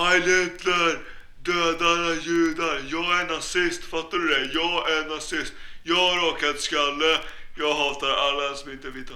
Heil Hitler! Döda alla judar! Jag är nazist, fattar du det? Jag är nazist. Jag har rakat skalle. Jag hatar alla som inte är vita.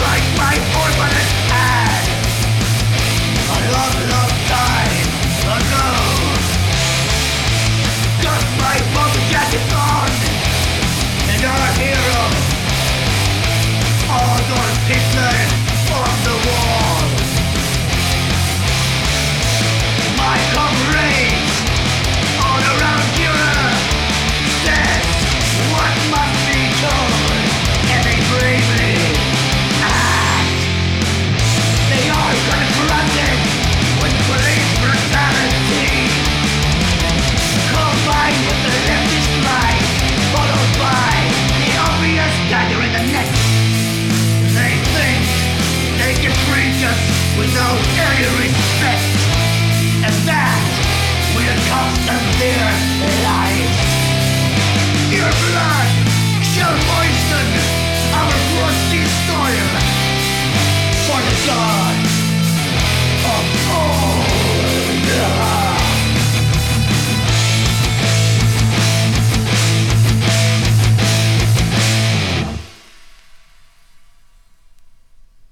like my voice.